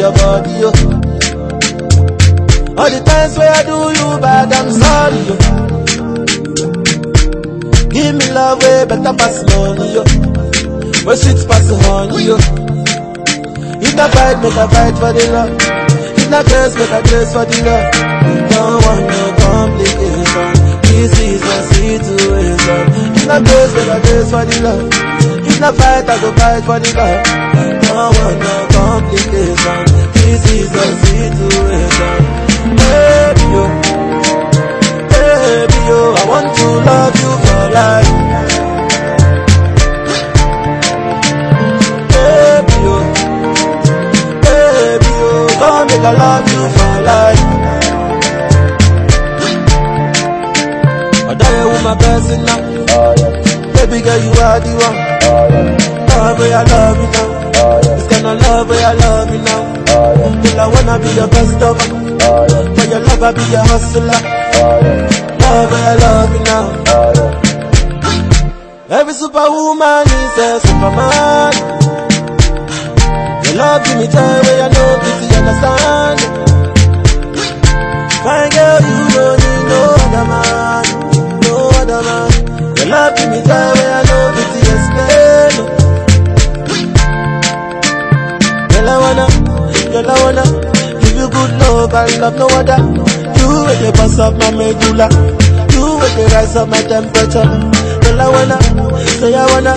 your body, yo. All the times where I do you bad, I'm sorry, yo. Give me love way better pass money, oh. yo. Where sweet pass honey, yo. If not fight, make a fight for the love. If not grace, make a grace for the love. Don't want no complication. This is a situation. If not grace, make a grace for the love. If not fight, I go fight for the love. No complication. This is a situation. Baby. Baby. I want to love you for life. Baby. Baby, love you for life. My. Baby girl, you are the one. Oh, love where I love you now. This kind of love where I love you now. Girl, I wanna be your customer. For your love, I be your hustler. Love where I love you now. Every superwoman is a superman. Your love give me joy where I know it's understand. Love and love no other. You with the boss of my medulla, you with the rise of my temperature. Girl, I wanna, say I wanna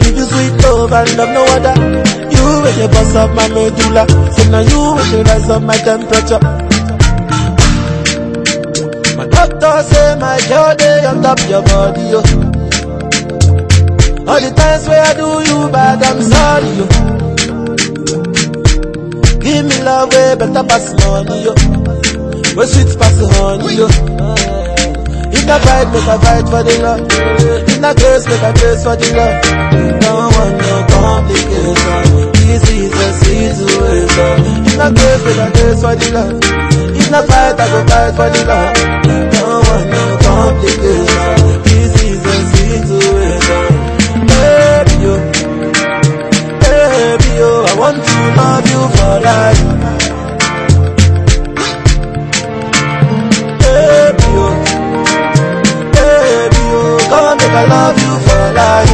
give you sweet love and love no other. You with the boss of my medulla, so now you with the rise of my temperature. My doctor say my girl they on top your body, yo. All the times where I do you bad, I'm sorry. Give me love way better pass money, yo. Where sweet pass honey, yo. If not fight, make a fight for the love. If not grace, make a grace for the love. Don't want no complication. This is a situation. If not grace, make a grace for the love. If not fight, I go fight for the love. Don't want no complication. I love you for life.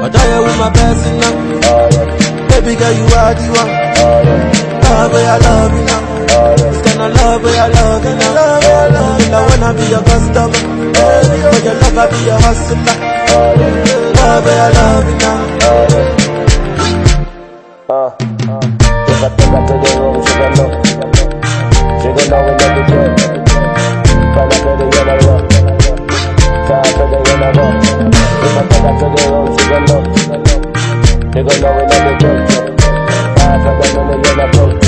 I die with my person now. Baby girl, you are the one. Love where I love you now. It's of love where I love you now. Love I love you wanna be your customer. For your love, I be your hustler. Love where I love you now. Uh, if I take her to the room, she gon' know. She gon' know we let the to the yellow rock. If I take her to the room, she gon' know. She gon'